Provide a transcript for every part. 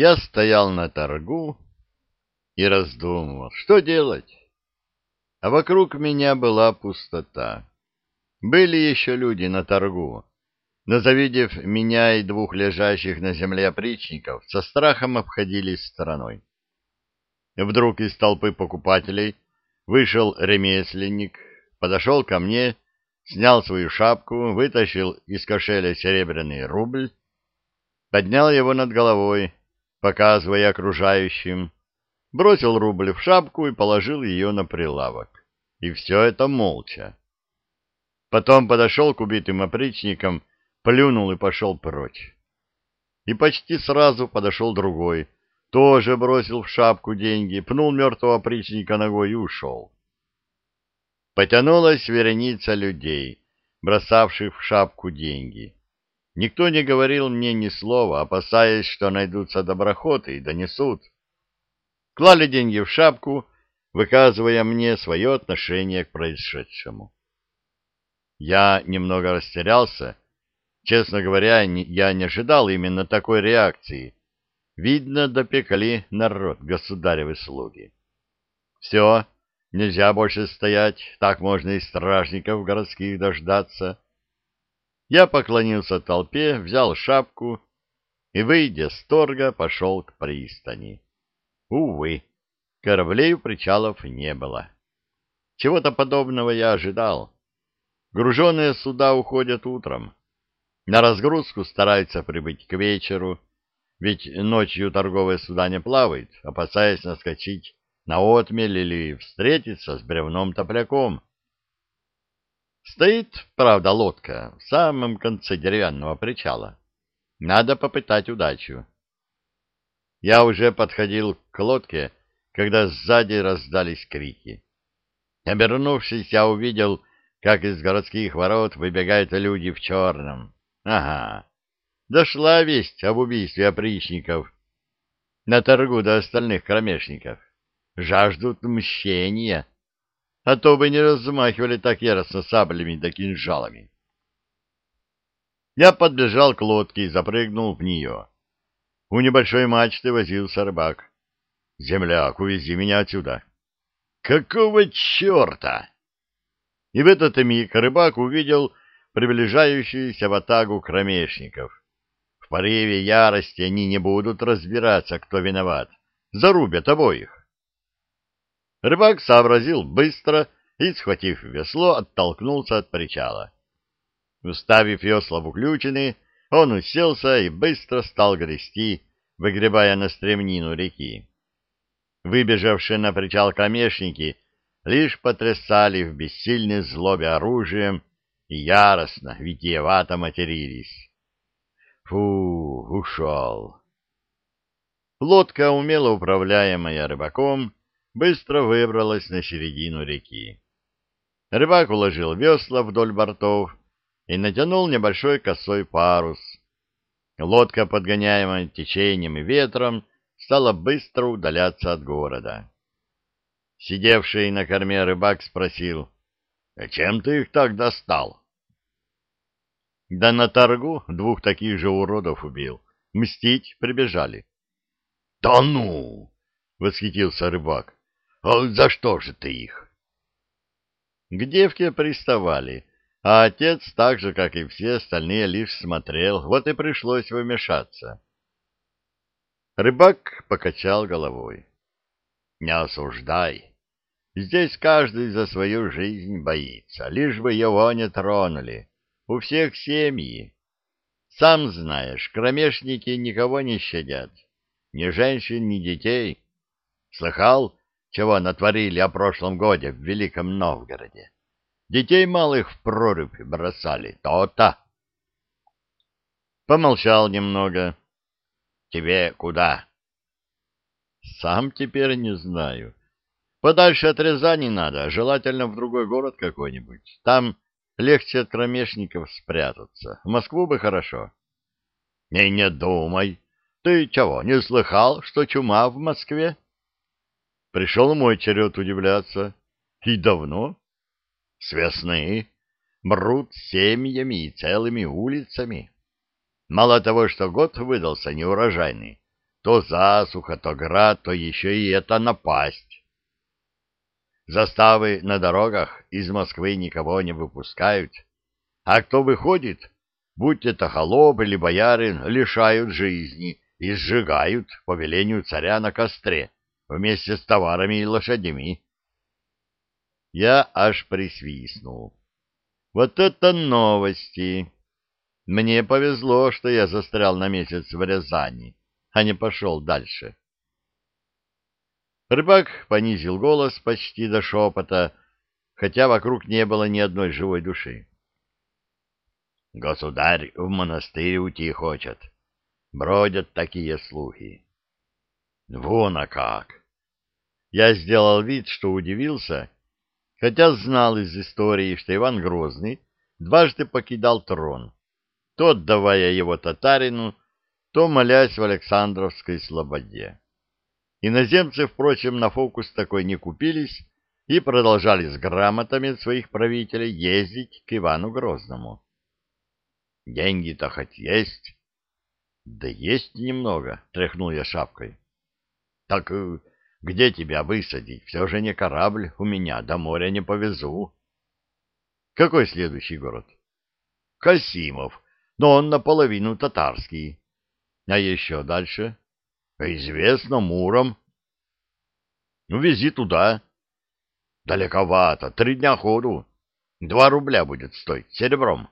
Я стоял на торгу и раздумывал, что делать. А вокруг меня была пустота. Были еще люди на торгу, но, завидев меня и двух лежащих на земле опричников, со страхом обходились стороной. Вдруг из толпы покупателей вышел ремесленник, подошел ко мне, снял свою шапку, вытащил из кошеля серебряный рубль, поднял его над головой, показывая окружающим, бросил рубль в шапку и положил ее на прилавок. И все это молча. Потом подошел к убитым опричникам, плюнул и пошел прочь. И почти сразу подошел другой, тоже бросил в шапку деньги, пнул мертвого опричника ногой и ушел. Потянулась вереница людей, бросавших в шапку деньги. Никто не говорил мне ни слова, опасаясь, что найдутся доброхоты и донесут. Клали деньги в шапку, выказывая мне свое отношение к происшедшему. Я немного растерялся. Честно говоря, я не ожидал именно такой реакции. Видно, допекли народ государевы слуги. Все, нельзя больше стоять, так можно и стражников городских дождаться. Я поклонился толпе, взял шапку и, выйдя с торга, пошел к пристани. Увы, кораблей у причалов не было. Чего-то подобного я ожидал. Груженные суда уходят утром. На разгрузку стараются прибыть к вечеру, ведь ночью торговые суда не плавают, опасаясь наскочить на отмель или встретиться с бревном-топляком. Стоит, правда, лодка в самом конце деревянного причала. Надо попытать удачу. Я уже подходил к лодке, когда сзади раздались крики. Обернувшись, я увидел, как из городских ворот выбегают люди в черном. Ага, дошла весть об убийстве опричников на торгу до остальных кромешников. Жаждут мщения а то бы не размахивали так яростно саблями да кинжалами. Я подбежал к лодке и запрыгнул в нее. У небольшой мачты возился рыбак. «Земляк, увези меня отсюда!» «Какого черта?» И в этот миг рыбак увидел приближающуюся в атагу кромешников. В порыве ярости они не будут разбираться, кто виноват. Зарубят обоих. Рыбак сообразил быстро и, схватив весло, оттолкнулся от причала. Уставив весла в уключины, он уселся и быстро стал грести, выгребая на стремнину реки. Выбежавшие на причал камешники лишь потрясали в бессильной злобе оружием и яростно, витиевато матерились. Фу, ушел. Лодка, умело управляемая рыбаком, быстро выбралась на середину реки. Рыбак уложил весла вдоль бортов и натянул небольшой косой парус. Лодка, подгоняемая течением и ветром, стала быстро удаляться от города. Сидевший на корме рыбак спросил, «А чем ты их так достал?» «Да на торгу двух таких же уродов убил. Мстить прибежали». «Да ну!» — восхитился рыбак. А за что же ты их? К девке приставали, а отец, так же, как и все остальные, лишь смотрел, вот и пришлось вмешаться. Рыбак покачал головой. Не осуждай. Здесь каждый за свою жизнь боится, лишь бы его не тронули. У всех семьи. Сам знаешь, кромешники никого не щадят. Ни женщин, ни детей. Слыхал, чего натворили о прошлом годе в Великом Новгороде. Детей малых в прорубь бросали, то-то. Помолчал немного. Тебе куда? Сам теперь не знаю. Подальше от Рязани надо, желательно в другой город какой-нибудь. Там легче от кромешников спрятаться. В Москву бы хорошо. Не, не думай. Ты чего, не слыхал, что чума в Москве? Пришел мой черед удивляться. И давно? С весны. Мрут семьями и целыми улицами. Мало того, что год выдался неурожайный, То засуха, то град, то еще и это напасть. Заставы на дорогах из Москвы никого не выпускают, а кто выходит, будь это холоп или боярин, лишают жизни и сжигают по велению царя на костре вместе с товарами и лошадями. Я аж присвистнул. Вот это новости! Мне повезло, что я застрял на месяц в Рязани, а не пошел дальше. Рыбак понизил голос почти до шепота, хотя вокруг не было ни одной живой души. Государь в монастырь уйти хочет. Бродят такие слухи. Вон а как! Я сделал вид, что удивился, хотя знал из истории, что Иван Грозный дважды покидал трон, то отдавая его татарину, то молясь в Александровской слободе. Иноземцы, впрочем, на фокус такой не купились и продолжали с грамотами своих правителей ездить к Ивану Грозному. Деньги-то хоть есть? Да есть немного, тряхнул я шапкой. Так э, где тебя высадить? Все же не корабль у меня, до моря не повезу. Какой следующий город? Касимов, но он наполовину татарский. А еще дальше? Известно, Муром. Ну, вези туда. Далековато, три дня ходу. Два рубля будет стоить, серебром.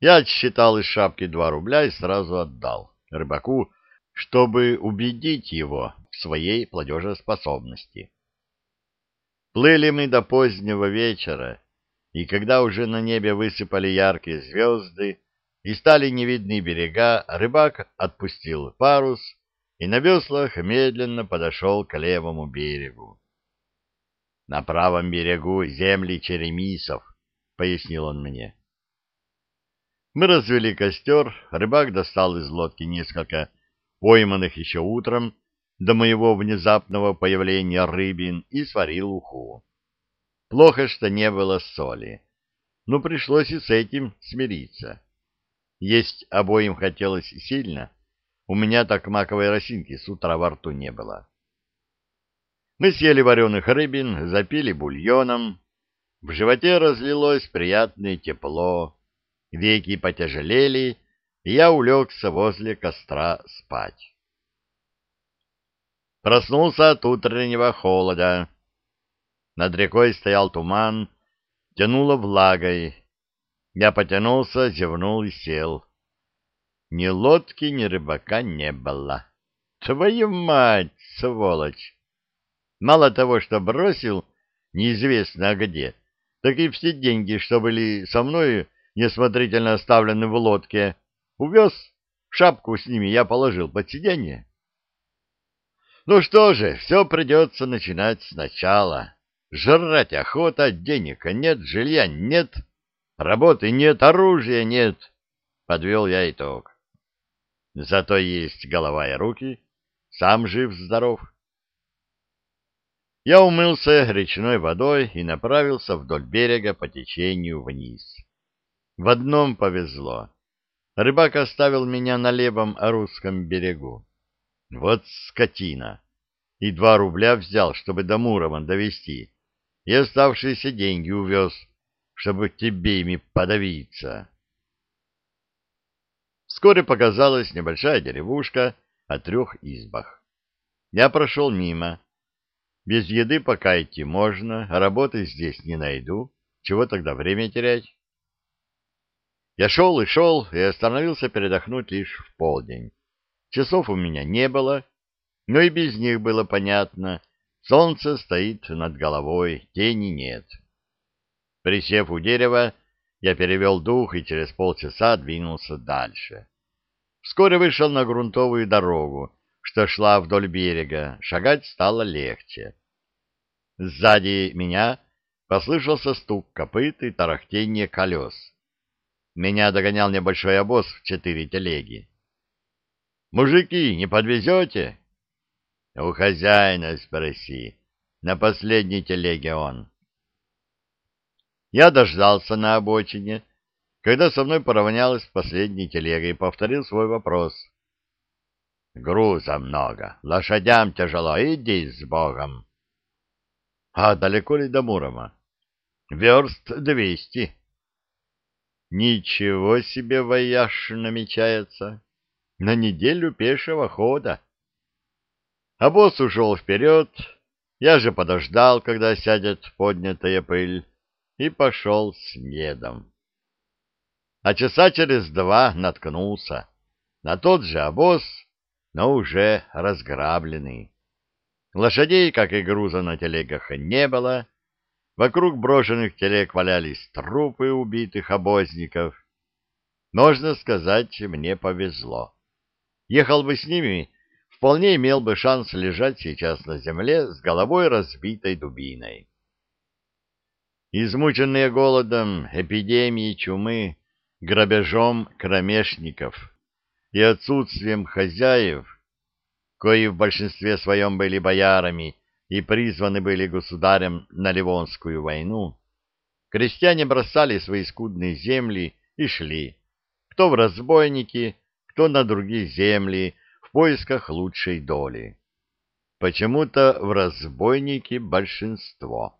Я отсчитал из шапки два рубля и сразу отдал рыбаку, чтобы убедить его в своей платежеспособности. Плыли мы до позднего вечера, и когда уже на небе высыпали яркие звезды, и стали невидны берега, рыбак отпустил парус и на веслах медленно подошел к левому берегу. — На правом берегу земли черемисов, — пояснил он мне. Мы развели костер, рыбак достал из лодки несколько пойманных еще утром до моего внезапного появления рыбин и сварил уху. Плохо, что не было соли, но пришлось и с этим смириться. Есть обоим хотелось сильно. У меня так маковой росинки с утра во рту не было. Мы съели вареных рыбин, запили бульоном. В животе разлилось приятное тепло. Веки потяжелели, и я улегся возле костра спать. Проснулся от утреннего холода. Над рекой стоял туман, тянуло влагой, я потянулся, зевнул и сел. Ни лодки, ни рыбака не было. Твою мать, сволочь! Мало того, что бросил неизвестно где, так и все деньги, что были со мной неосмотрительно оставлены в лодке, увез. Шапку с ними я положил под сиденье. Ну что же, все придется начинать сначала. Жрать охота, денег нет, жилья нет. Работы нет, оружия нет, — подвел я итог. Зато есть голова и руки, сам жив-здоров. Я умылся речной водой и направился вдоль берега по течению вниз. В одном повезло. Рыбак оставил меня на левом русском берегу. Вот скотина! И два рубля взял, чтобы до Мурома довести, и оставшиеся деньги увез, чтобы тебе ими подавиться. Вскоре показалась небольшая деревушка о трех избах. Я прошел мимо. Без еды пока идти можно, работы здесь не найду. Чего тогда время терять? Я шел и шел, и остановился передохнуть лишь в полдень. Часов у меня не было, но и без них было понятно. Солнце стоит над головой, тени нет. Присев у дерева, я перевел дух и через полчаса двинулся дальше. Вскоре вышел на грунтовую дорогу, что шла вдоль берега, шагать стало легче. Сзади меня послышался стук копыт и тарахтение колес. Меня догонял небольшой обоз в четыре телеги. «Мужики, не подвезете?» «У хозяина спроси. На последней телеге он». Я дождался на обочине, когда со мной поравнялась последняя телега и повторил свой вопрос. Груза много, лошадям тяжело, иди с Богом. А далеко ли до Мурома? Верст двести. Ничего себе вояж намечается. На неделю пешего хода. А босс ушел вперед, я же подождал, когда сядет поднятая пыль, и пошел следом. А часа через два наткнулся на тот же обоз, но уже разграбленный. Лошадей, как и груза на телегах, не было. Вокруг брошенных телег валялись трупы убитых обозников. Можно сказать, мне повезло. Ехал бы с ними, вполне имел бы шанс лежать сейчас на земле с головой разбитой дубиной. Измученные голодом, эпидемией чумы, грабежом кромешников и отсутствием хозяев, кои в большинстве своем были боярами и призваны были государем на Ливонскую войну, крестьяне бросали свои скудные земли и шли, кто в разбойники, кто на другие земли, в поисках лучшей доли. Почему-то в разбойники большинство.